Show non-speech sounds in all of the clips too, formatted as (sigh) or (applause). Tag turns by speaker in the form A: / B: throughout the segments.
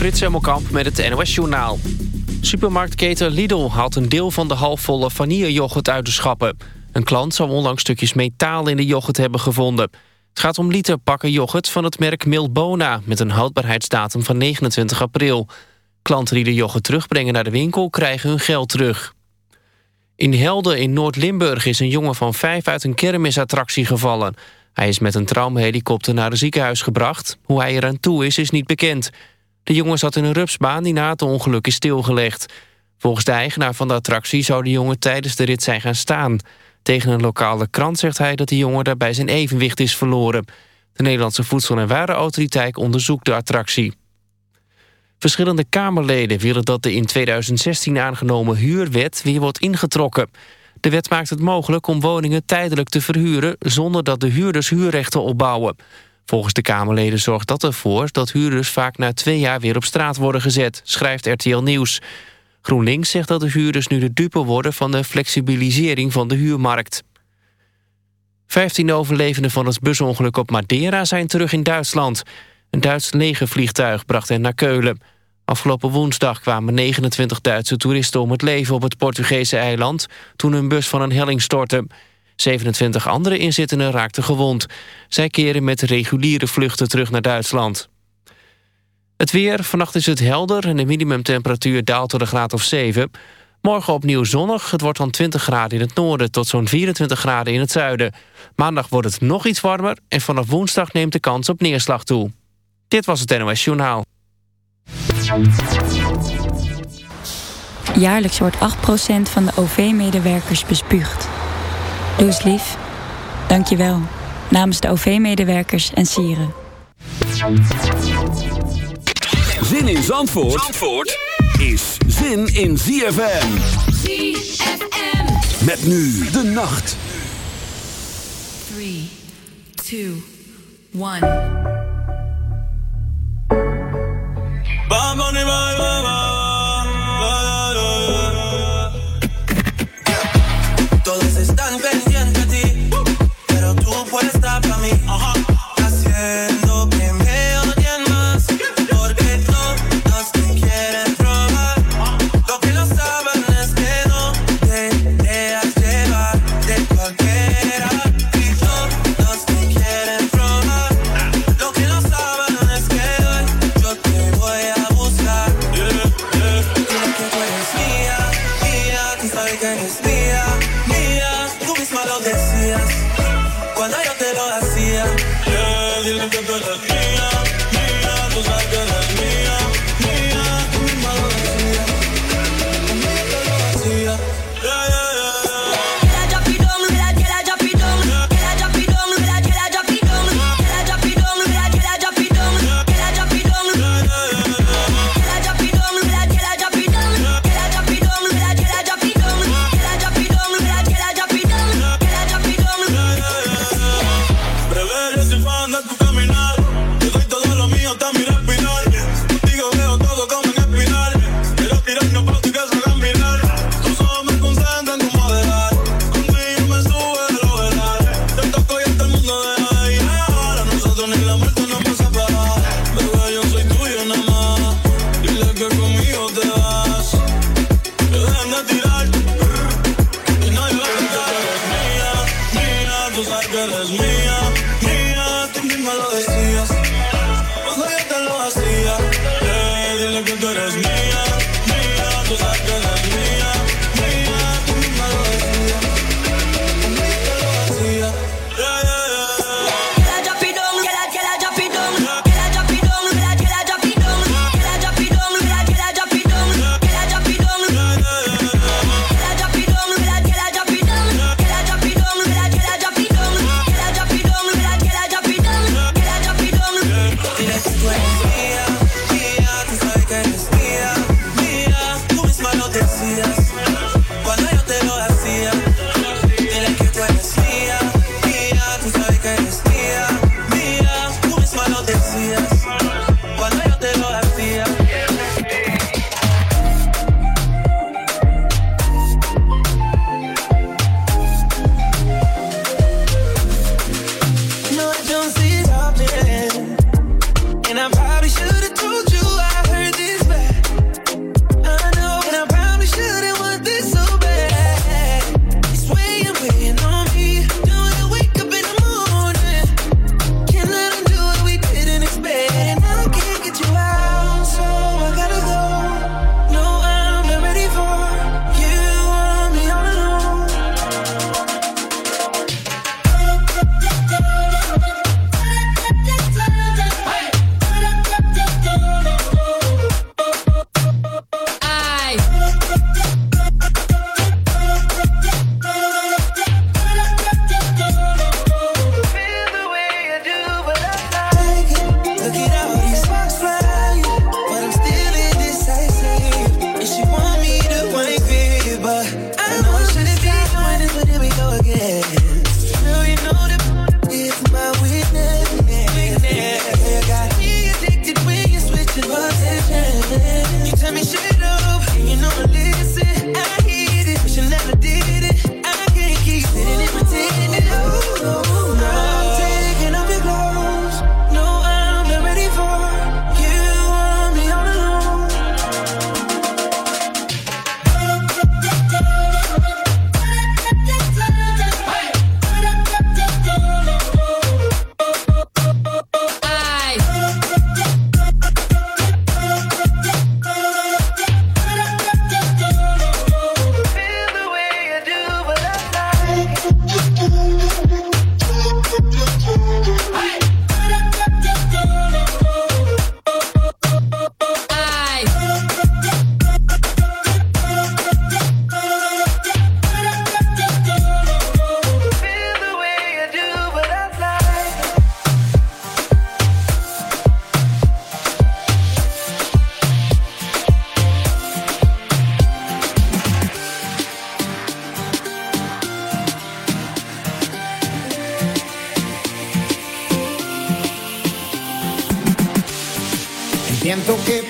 A: Frits Emmelkamp met het NOS-journaal. Supermarktketen Lidl haalt een deel van de halfvolle vanillejoghurt uit de schappen. Een klant zou onlangs stukjes metaal in de yoghurt hebben gevonden. Het gaat om literpakken yoghurt van het merk Milbona... met een houdbaarheidsdatum van 29 april. Klanten die de yoghurt terugbrengen naar de winkel krijgen hun geld terug. In Helden in Noord-Limburg is een jongen van vijf uit een kermisattractie gevallen. Hij is met een traumahelikopter naar het ziekenhuis gebracht. Hoe hij eraan toe is, is niet bekend. De jongen zat in een rupsbaan die na het ongeluk is stilgelegd. Volgens de eigenaar van de attractie zou de jongen tijdens de rit zijn gaan staan. Tegen een lokale krant zegt hij dat de jongen daarbij zijn evenwicht is verloren. De Nederlandse Voedsel- en Warenautoriteit onderzoekt de attractie. Verschillende Kamerleden willen dat de in 2016 aangenomen huurwet weer wordt ingetrokken. De wet maakt het mogelijk om woningen tijdelijk te verhuren... zonder dat de huurders huurrechten opbouwen. Volgens de Kamerleden zorgt dat ervoor dat huurders vaak na twee jaar weer op straat worden gezet, schrijft RTL Nieuws. GroenLinks zegt dat de huurders nu de dupe worden van de flexibilisering van de huurmarkt. Vijftien overlevenden van het busongeluk op Madeira zijn terug in Duitsland. Een Duits legervliegtuig bracht hen naar Keulen. Afgelopen woensdag kwamen 29 Duitse toeristen om het leven op het Portugese eiland... toen een bus van een helling stortte. 27 andere inzittenden raakten gewond. Zij keren met reguliere vluchten terug naar Duitsland. Het weer, vannacht is het helder en de minimumtemperatuur daalt tot een graad of 7. Morgen opnieuw zonnig, het wordt dan 20 graden in het noorden... tot zo'n 24 graden in het zuiden. Maandag wordt het nog iets warmer... en vanaf woensdag neemt de kans op neerslag toe. Dit was het NOS Journaal.
B: Jaarlijks wordt 8% van de OV-medewerkers bespuugd. Doe eens lief. Dank je wel. Namens de OV-medewerkers en sieren.
C: Zin in Zandvoort, Zandvoort is zin in ZFM.
D: ZFM.
C: Met nu de nacht.
D: 3, 2, 1.
E: Todos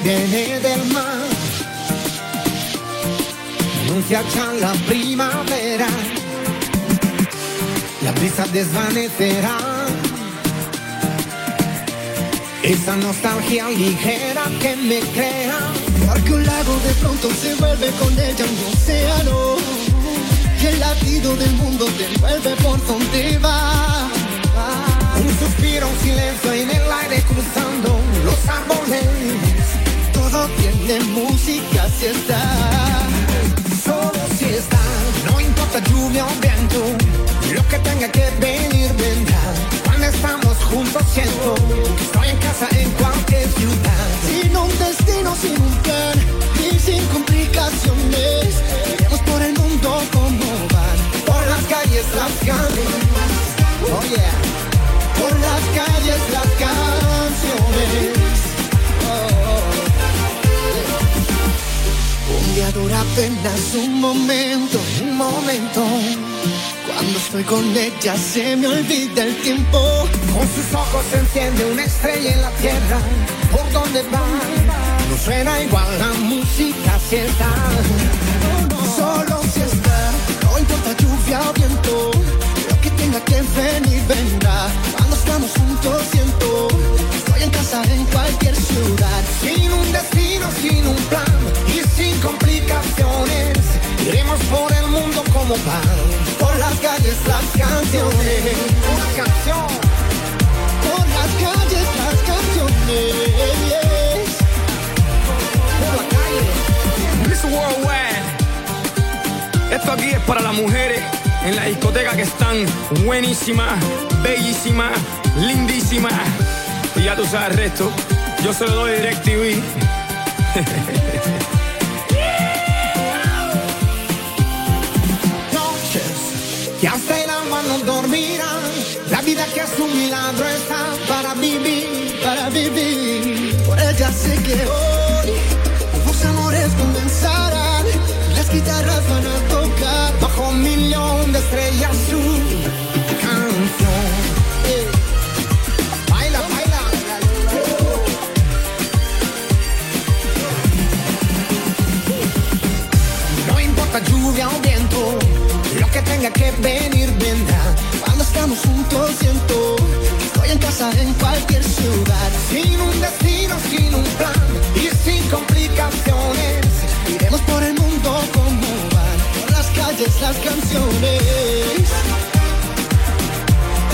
F: viene del mar anuncia ya la primavera. La brisa desvanecerá esa nostalgia ligera que me crea.
G: Porque un lago de pronto se vuelve con ella un océano. Y el latido del mundo te envuelve por donde va.
F: Un suspiro, un silencio en el aire cruzando los árboles.
G: Todo tiene música si está.
F: Solo si está, no importa lluvia o viento. Lo que tenga que venir vendrá. Cuando estamos juntos siento que estoy en casa en cualquier ciudad.
G: Sin un destino, sin un plan y sin complicaciones. Iremos por el mundo como van.
F: Por las calles las canciones. Oh yeah.
G: Por las calles las canciones. Oh. Un día dura apenas un momento, un momento. Cuando estoy con ella se me olvida el tiempo.
F: Con sus ojos se enciende una estrella en la tierra. Por donde va, no suena igual la música si está.
G: Solo si está, no importa lluvia o viento. Lo que tenga que venir vendrá. Cuando estamos juntos siento en casa en cualquier ciudad.
F: Sin un destino, sin un plan y sin complicaciones. Iremos por el mundo como van. Por las calles las canciones. Una canción.
G: Por las calles las canciones.
F: Por la calle.
H: Worldwide. Esto aquí es para las mujeres en la discoteca que están buenísimas, bellísimas, lindísimas. Y ya tú sabes el resto. Yo se lo doy DirecTV. (laughs)
F: noches que hasta el alma no dormirá. La vida que es un milagro está para vivir,
G: para vivir. Por ella sé que hoy
F: venir vendrá.
G: Cuando estamos juntos siento que estoy en casa en cualquier ciudad.
F: Sin un destino, sin un plan y sin complicaciones.
G: Iremos por el mundo como van. Por las calles las canciones.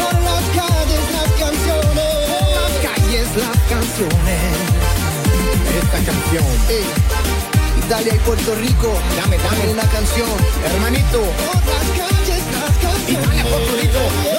G: Por las calles las canciones.
F: Por las calles las canciones. Esta canción.
G: Ey, Italia y Puerto Rico,
F: Dame, dame
G: una canción.
F: hermanito.
G: Por las calles las canciones.
F: Italia, Puerto Rico.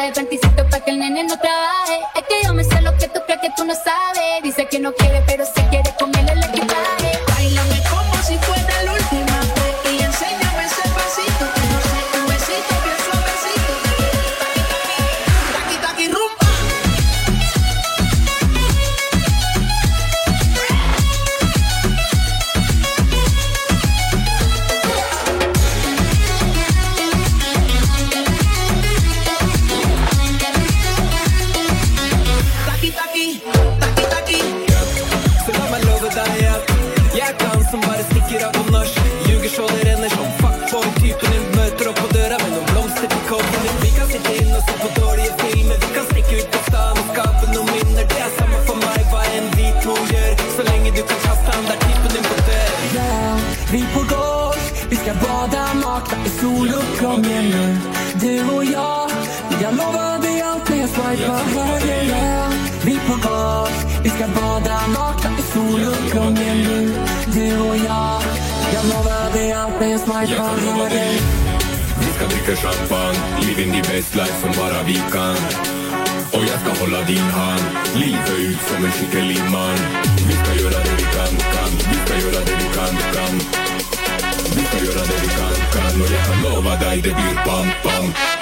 C: falda 27 para
H: que el nene no trabaje. Es que yo me sé lo que tú crees que tú
I: no sabes. Dice que no
C: quiere, pero se quiere comerle dricker champagne. Living the best life som bara vi kan. Och jag ska hålla din hand. Livet ut som en skicklig man Vi ska göra det vi kan, kan. Vi ska göra det vi kan, kan. Vi ska göra det vi kan, kan. Och jag kan lova dig det blir
J: pam, pam.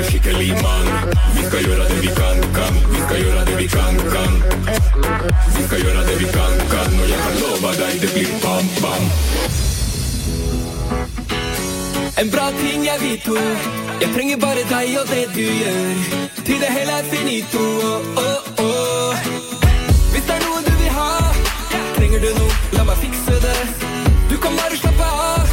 J: en skicklig man Vi ska göra det vi kan, kan Vi ska göra det vi kan, kan Vi ska göra det vi kan, kan Och jag kan lova dig, det En bra ting jag vet och Jag tränger bara dig och det du gör Till det hela är finito, oh, oh, oh Visst är något du vill ha Tränger du nog, låt mig fixa det. Du kommer bara slappa av.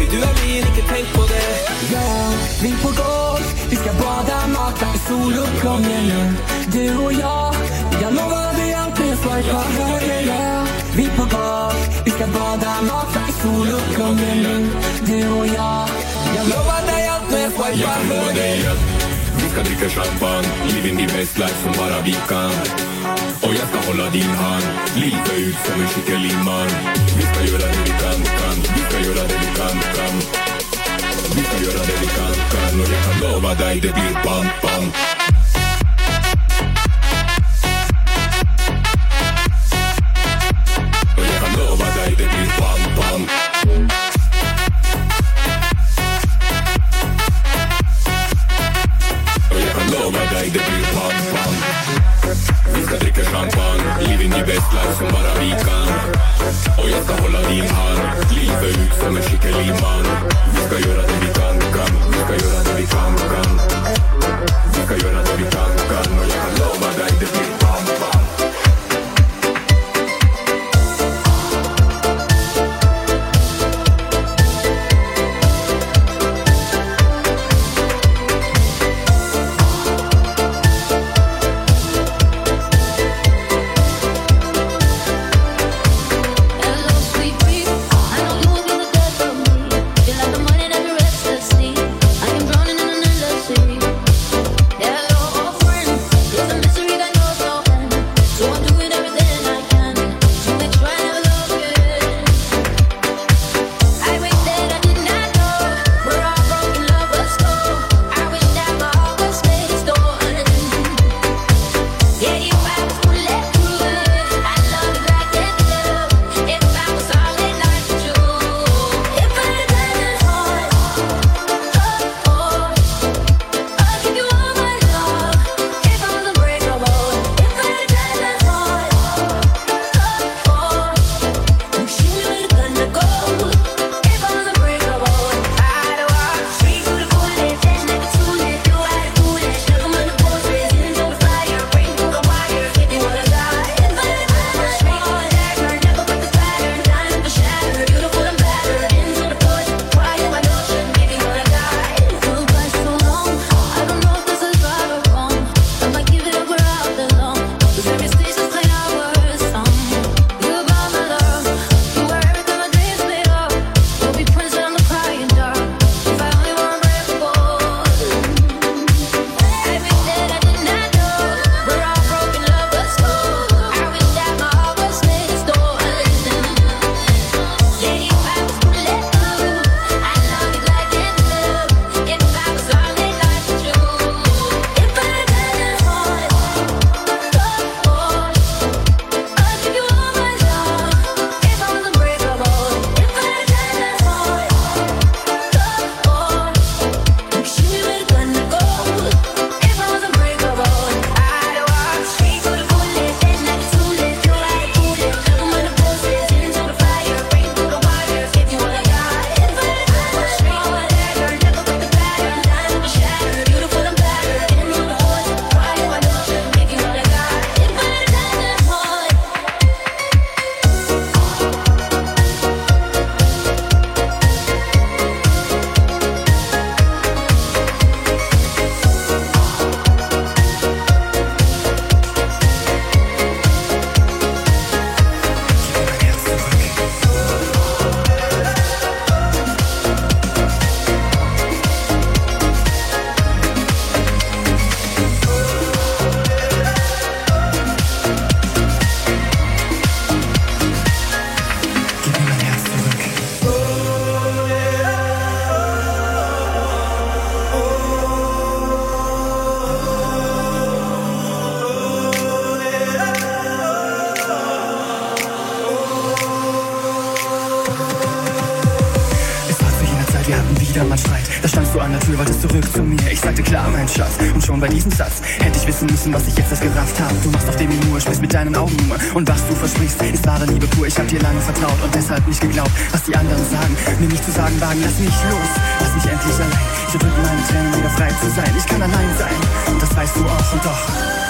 J: Baby, du har vi inte tänkt på det. Ja, vi på golf, vi ska bada, mata i soluppgången nu Du och jag, jag lovade alltid swipa höger Ja, vi på golf, vi ska bada, mata i soluppgången nu Du och jag, jag lovar lovade alltid swipa höger ska dricka champagne Living the best life som bara vi kan Och jag ska hålla din hand Livet ut som en skicklig man Vi ska göra det
K: vi kan, kan Vi ska göra det vi kan, kan Vi ska göra det vi kan, kan Och jag kan lova dig det blir bam, bam som bara vi kan Och jag ska hålla din hand Livet ut som en skicklig man Vi ska göra det vi kan, kan Vi ska göra det kan, kan Vi ska göra det vi kan, kan Och jag kan nicht geglaubt, was die anderen sagen. Mir nicht zu sagen wagen, lass mich los, lass mich endlich allein. Ich erdrücke meine Tränen, wieder frei zu sein. Ich kann allein sein, und das weißt du auch und doch.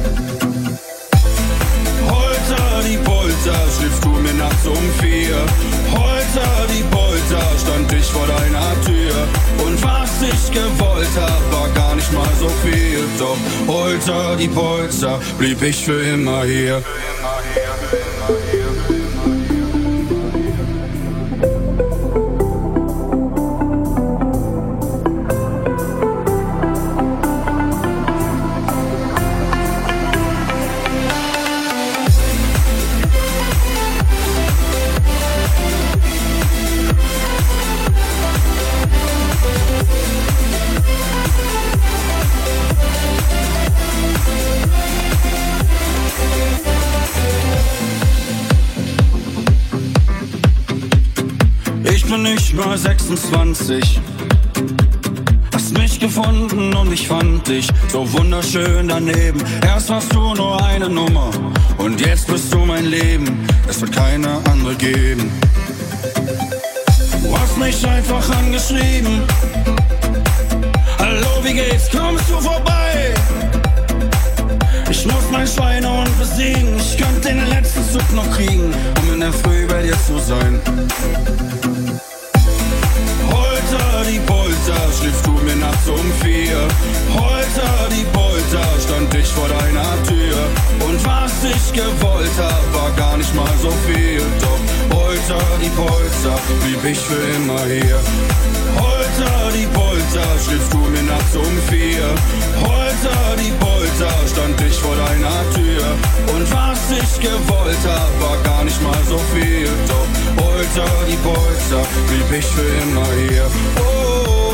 L: Die Polter, schliffst du mir nachts um vier. Holter die Polter, stand ich vor deiner Tür. Und was ich gewollt hab, war gar nicht mal so viel. Doch Holter die Polter, blieb ich für immer hier. Ich 26. Hast mich gefunden und ich fand dich so wunderschön daneben. Erst warst du nur eine Nummer und jetzt bist du mein Leben. Es wird keine andere geben. Du hast mich einfach angeschrieben. Hallo, wie geht's? Kommst du vorbei? Ich muss mein Schweinehund besiegen. Ich könnte den letzten Zug noch kriegen, um in der Früh bei dir zu sein. Polter, schliffst du mir nachts um vier. Holter die Polter, stand ich vor deiner Tür. Und was ich gewollt hab, war gar nicht mal so viel. Doch Holter die
M: Polter, blieb ich für immer hier. Holter die Polter, schriebst du mir nachts um vier. Holter die Polter, stand ich vor deiner Tür. Und was ich gewollt hab, war gar nicht mal so viel. Doch Holter die Polter, blieb ich für immer hier. Oh,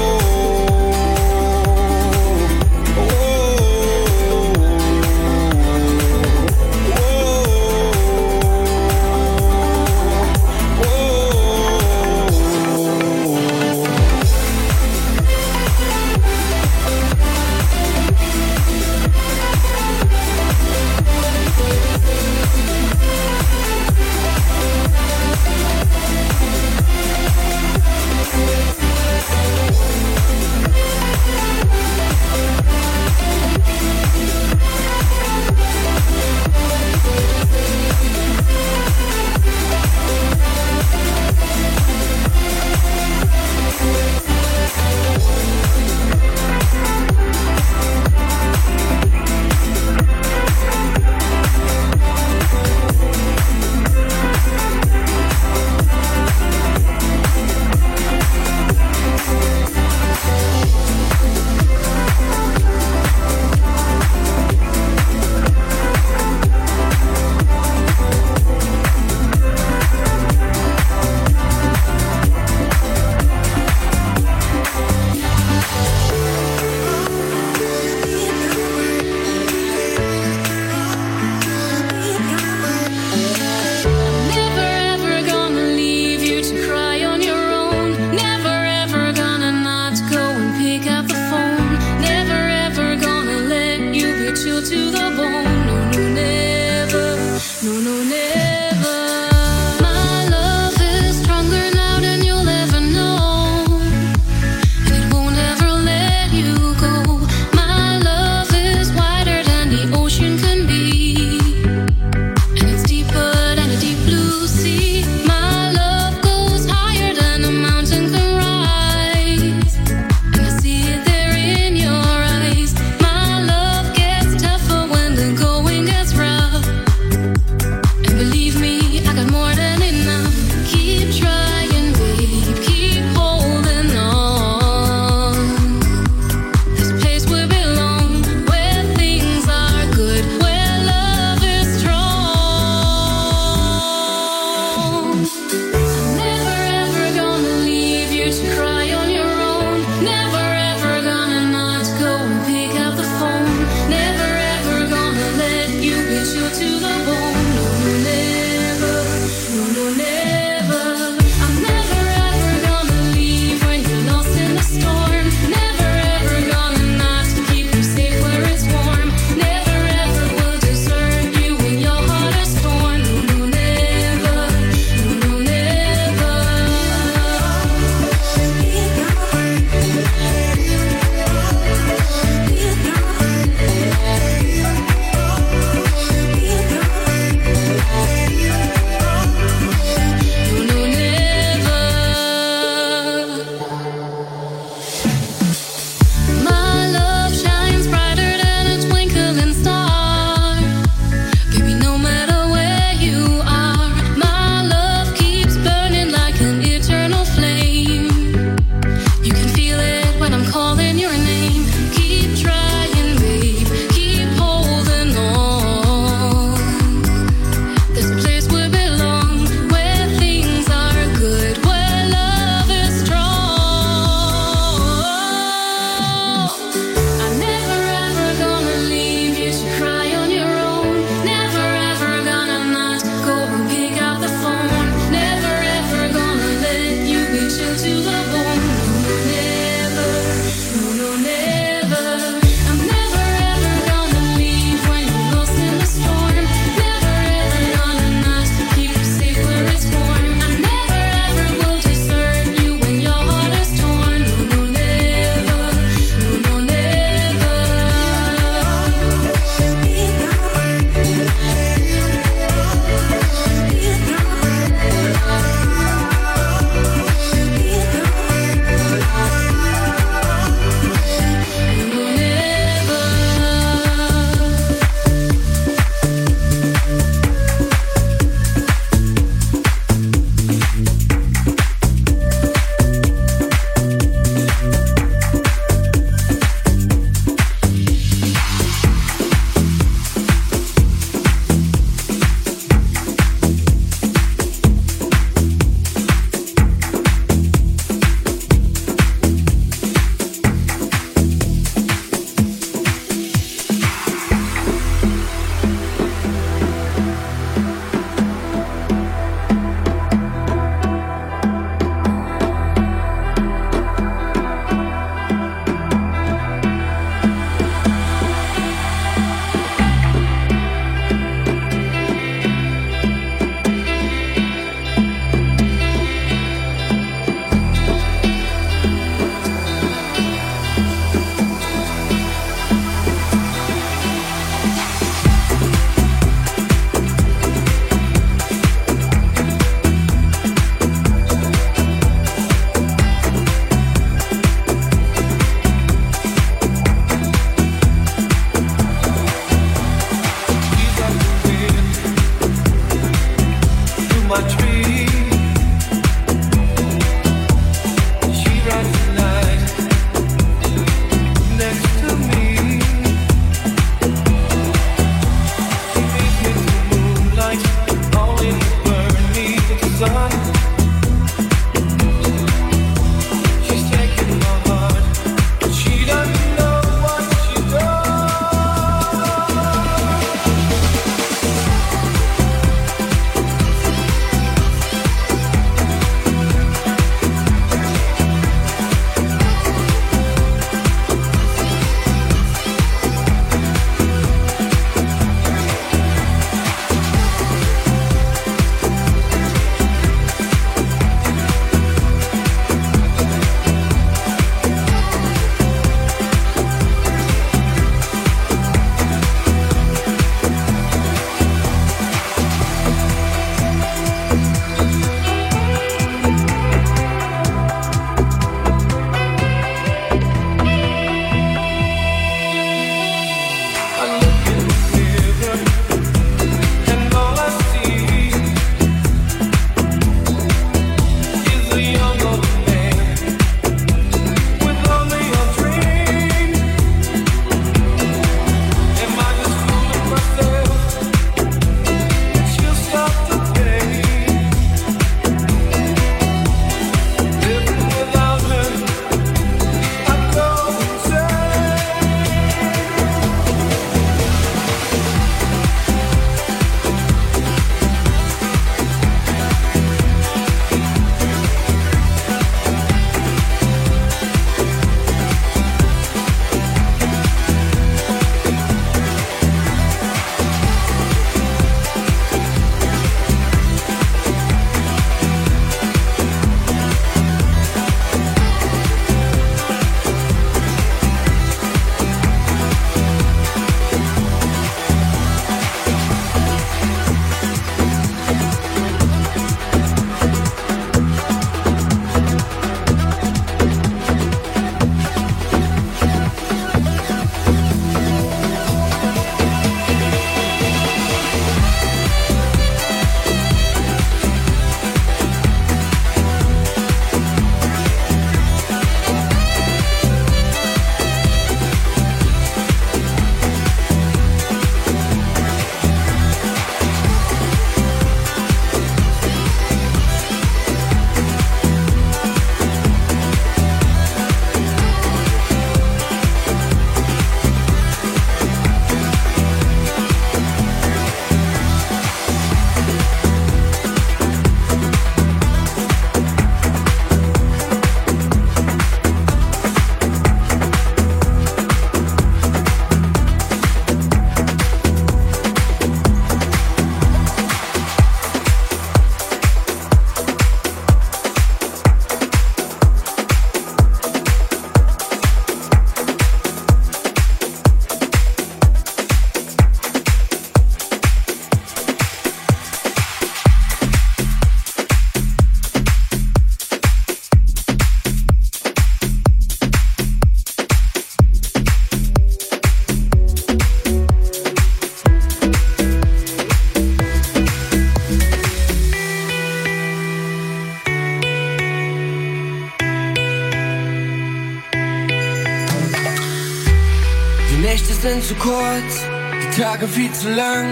N: zu kurz, die Tage viel zu lang.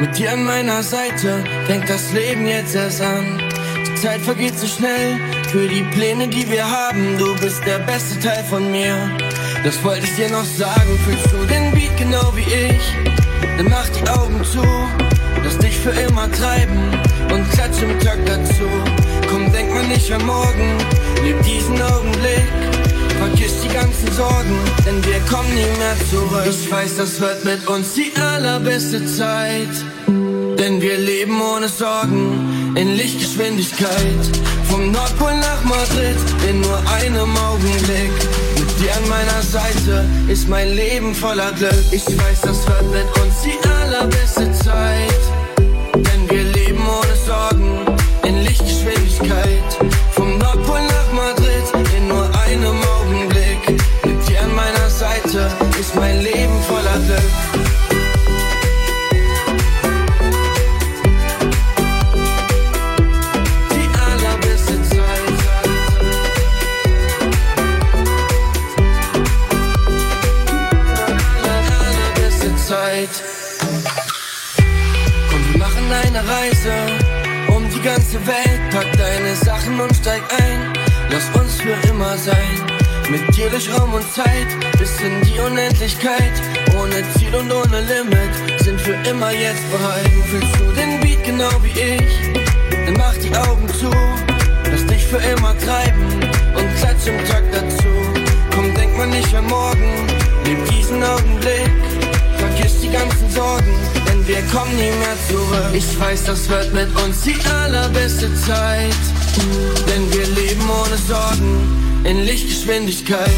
N: Mit dir an meiner Seite fängt das Leben jetzt erst an. Die Zeit vergeht so schnell für die Pläne, die wir haben. Du bist der beste Teil von mir. Das wollte ich dir noch sagen. Fühlst du den Beat genau wie ich? Dann mach die Augen zu. Lass dich für immer treiben und klatsch im Takt dazu. Komm, denk mal nicht an morgen. Leb diesen Augenblick. Vergiss die ganzen Sorgen, denn wir kommen nie mehr zurück. Ich weiß, das wird mit uns die allerbeste Zeit. Denn wir leben ohne Sorgen in Lichtgeschwindigkeit. Vom Nordpol nach Madrid in nur einem Augenblick. Mit dir an meiner Seite ist mein Leben voller Glück. Ich weiß, das wird mit uns die allerbeste Zeit. Durch Raum und Zeit bis in die Unendlichkeit. Ohne Ziel und ohne Limit sind wir immer jetzt bereit. Fühlst du den Beat genau wie ich? Dann mach die Augen zu. Lass dich für immer treiben und klatsch im Takt dazu. Komm, denk mal nicht an morgen. Leb diesen Augenblick. Vergiss die ganzen Sorgen, denn wir kommen nie mehr zurück. Ich weiß, das wird mit uns die allerbeste Zeit. Denn wir leben ohne Sorgen in Lichtgeschwindigkeit.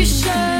O: you
P: should.